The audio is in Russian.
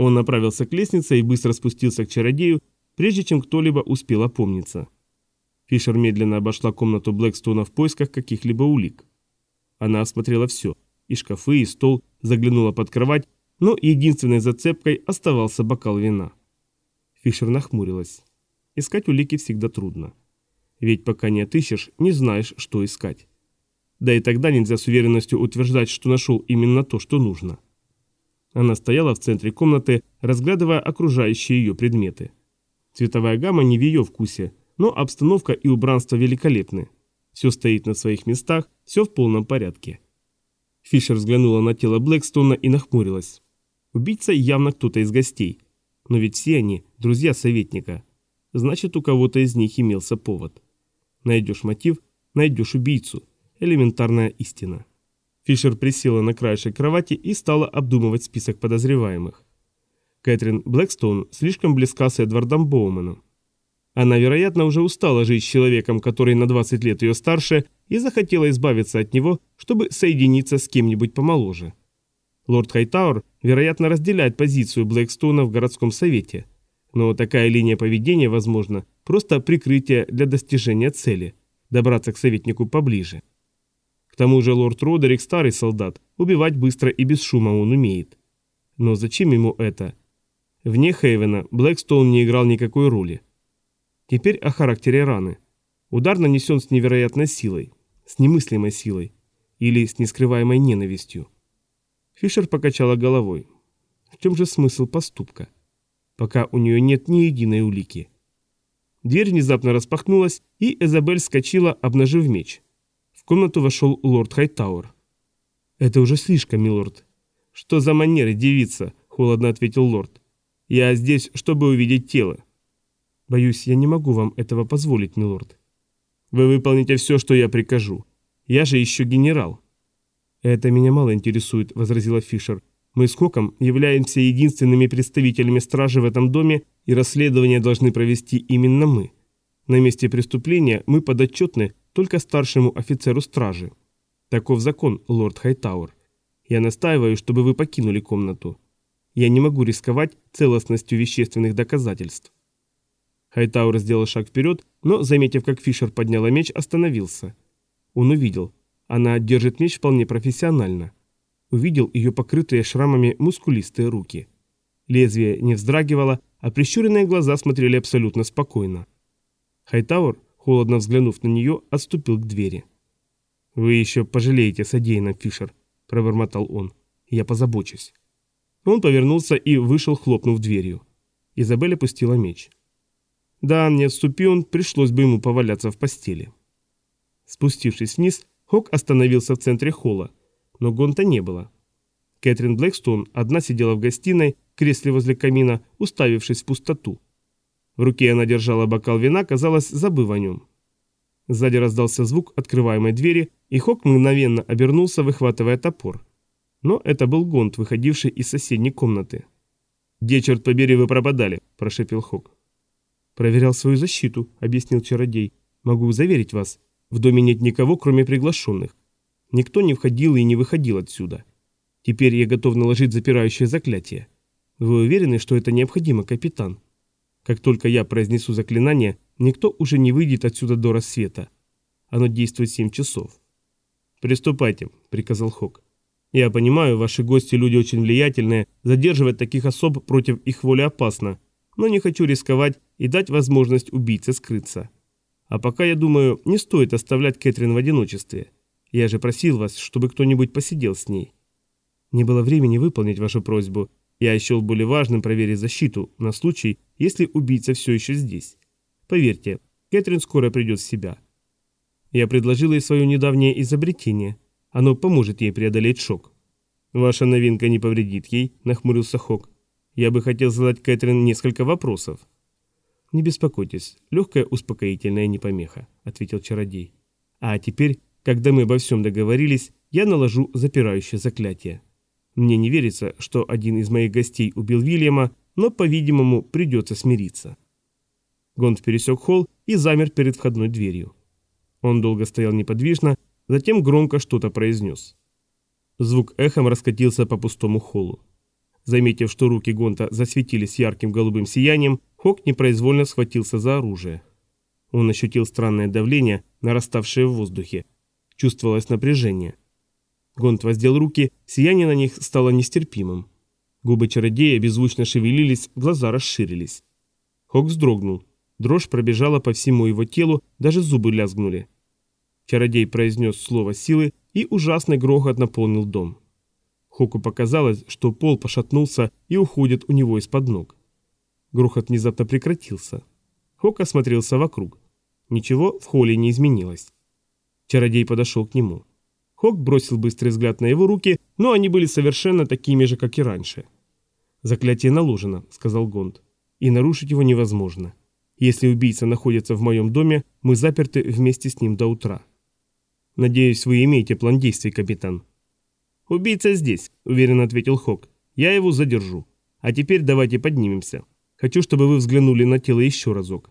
Он направился к лестнице и быстро спустился к чародею, прежде чем кто-либо успел опомниться. Фишер медленно обошла комнату Блэкстона в поисках каких-либо улик. Она осмотрела все, и шкафы, и стол, заглянула под кровать, но единственной зацепкой оставался бокал вина. Фишер нахмурилась. Искать улики всегда трудно. Ведь пока не отыщешь, не знаешь, что искать. Да и тогда нельзя с уверенностью утверждать, что нашел именно то, что нужно. Она стояла в центре комнаты, разглядывая окружающие ее предметы. Цветовая гамма не в ее вкусе, но обстановка и убранство великолепны. Все стоит на своих местах, все в полном порядке. Фишер взглянула на тело Блэкстона и нахмурилась. Убийца явно кто-то из гостей. Но ведь все они – друзья советника. Значит, у кого-то из них имелся повод. Найдешь мотив – найдешь убийцу. Элементарная истина. Фишер присела на краешек кровати и стала обдумывать список подозреваемых. Кэтрин Блэкстоун слишком близка с Эдвардом Боуменом. Она, вероятно, уже устала жить с человеком, который на 20 лет ее старше, и захотела избавиться от него, чтобы соединиться с кем-нибудь помоложе. Лорд Хайтауэр, вероятно, разделяет позицию Блэкстоуна в городском совете. Но такая линия поведения, возможно, просто прикрытие для достижения цели – добраться к советнику поближе. Тому же лорд Родерик старый солдат, убивать быстро и без шума он умеет. Но зачем ему это? Вне Хейвена Блэкстоун не играл никакой роли. Теперь о характере раны. Удар нанесен с невероятной силой, с немыслимой силой или с нескрываемой ненавистью. Фишер покачала головой. В чем же смысл поступка? Пока у нее нет ни единой улики. Дверь внезапно распахнулась, и Эзабель скочила, обнажив меч. Комнату вошел лорд Хайтауэр. «Это уже слишком, милорд». «Что за манеры, девица?» – холодно ответил лорд. «Я здесь, чтобы увидеть тело». «Боюсь, я не могу вам этого позволить, милорд». «Вы выполните все, что я прикажу. Я же еще генерал». «Это меня мало интересует», – возразила Фишер. «Мы с Хоком являемся единственными представителями стражи в этом доме, и расследование должны провести именно мы. На месте преступления мы подотчетны только старшему офицеру стражи. Таков закон, лорд Хайтауэр. Я настаиваю, чтобы вы покинули комнату. Я не могу рисковать целостностью вещественных доказательств. Хайтауэр сделал шаг вперед, но, заметив, как Фишер подняла меч, остановился. Он увидел. Она держит меч вполне профессионально. Увидел ее покрытые шрамами мускулистые руки. Лезвие не вздрагивало, а прищуренные глаза смотрели абсолютно спокойно. Хайтауэр холодно взглянув на нее, отступил к двери. «Вы еще пожалеете содеянным, Фишер», – пробормотал он. «Я позабочусь». Он повернулся и вышел, хлопнув дверью. Изабель опустила меч. Да, не отступи он, пришлось бы ему поваляться в постели. Спустившись вниз, Хок остановился в центре холла, но Гонта не было. Кэтрин Блэкстон одна сидела в гостиной, в кресле возле камина, уставившись в пустоту. В руке она держала бокал вина, казалось, забыв о нем. Сзади раздался звук открываемой двери, и Хок мгновенно обернулся, выхватывая топор. Но это был Гонт, выходивший из соседней комнаты. «Где, черт побери, вы пропадали?» – прошепел Хок. «Проверял свою защиту», – объяснил чародей. «Могу заверить вас, в доме нет никого, кроме приглашенных. Никто не входил и не выходил отсюда. Теперь я готов наложить запирающее заклятие. Вы уверены, что это необходимо, капитан?» Как только я произнесу заклинание, никто уже не выйдет отсюда до рассвета. Оно действует семь часов. «Приступайте», — приказал Хок. «Я понимаю, ваши гости люди очень влиятельные, задерживать таких особ против их воли опасно, но не хочу рисковать и дать возможность убийце скрыться. А пока, я думаю, не стоит оставлять Кэтрин в одиночестве. Я же просил вас, чтобы кто-нибудь посидел с ней. Не было времени выполнить вашу просьбу, я счел более важным проверить защиту на случай, если убийца все еще здесь. Поверьте, Кэтрин скоро придет в себя. Я предложил ей свое недавнее изобретение. Оно поможет ей преодолеть шок. Ваша новинка не повредит ей, нахмурился Хок. Я бы хотел задать Кэтрин несколько вопросов. Не беспокойтесь, легкая успокоительная непомеха, ответил чародей. А теперь, когда мы обо всем договорились, я наложу запирающее заклятие. Мне не верится, что один из моих гостей убил Вильяма, но, по-видимому, придется смириться. Гонд пересек холл и замер перед входной дверью. Он долго стоял неподвижно, затем громко что-то произнес. Звук эхом раскатился по пустому холлу. Заметив, что руки Гонта засветились ярким голубым сиянием, Хок непроизвольно схватился за оружие. Он ощутил странное давление, нараставшее в воздухе. Чувствовалось напряжение. Гонт воздел руки, сияние на них стало нестерпимым. Губы чародея беззвучно шевелились, глаза расширились. Хок вздрогнул. Дрожь пробежала по всему его телу, даже зубы лязгнули. Чародей произнес слово силы, и ужасный грохот наполнил дом. Хоку показалось, что пол пошатнулся и уходит у него из-под ног. Грохот внезапно прекратился. Хок осмотрелся вокруг. Ничего в холле не изменилось. Чародей подошел к нему. Хок бросил быстрый взгляд на его руки, но они были совершенно такими же, как и раньше. «Заклятие наложено», — сказал Гонд. «И нарушить его невозможно. Если убийца находится в моем доме, мы заперты вместе с ним до утра». «Надеюсь, вы имеете план действий, капитан». «Убийца здесь», — уверенно ответил Хок. «Я его задержу. А теперь давайте поднимемся. Хочу, чтобы вы взглянули на тело еще разок.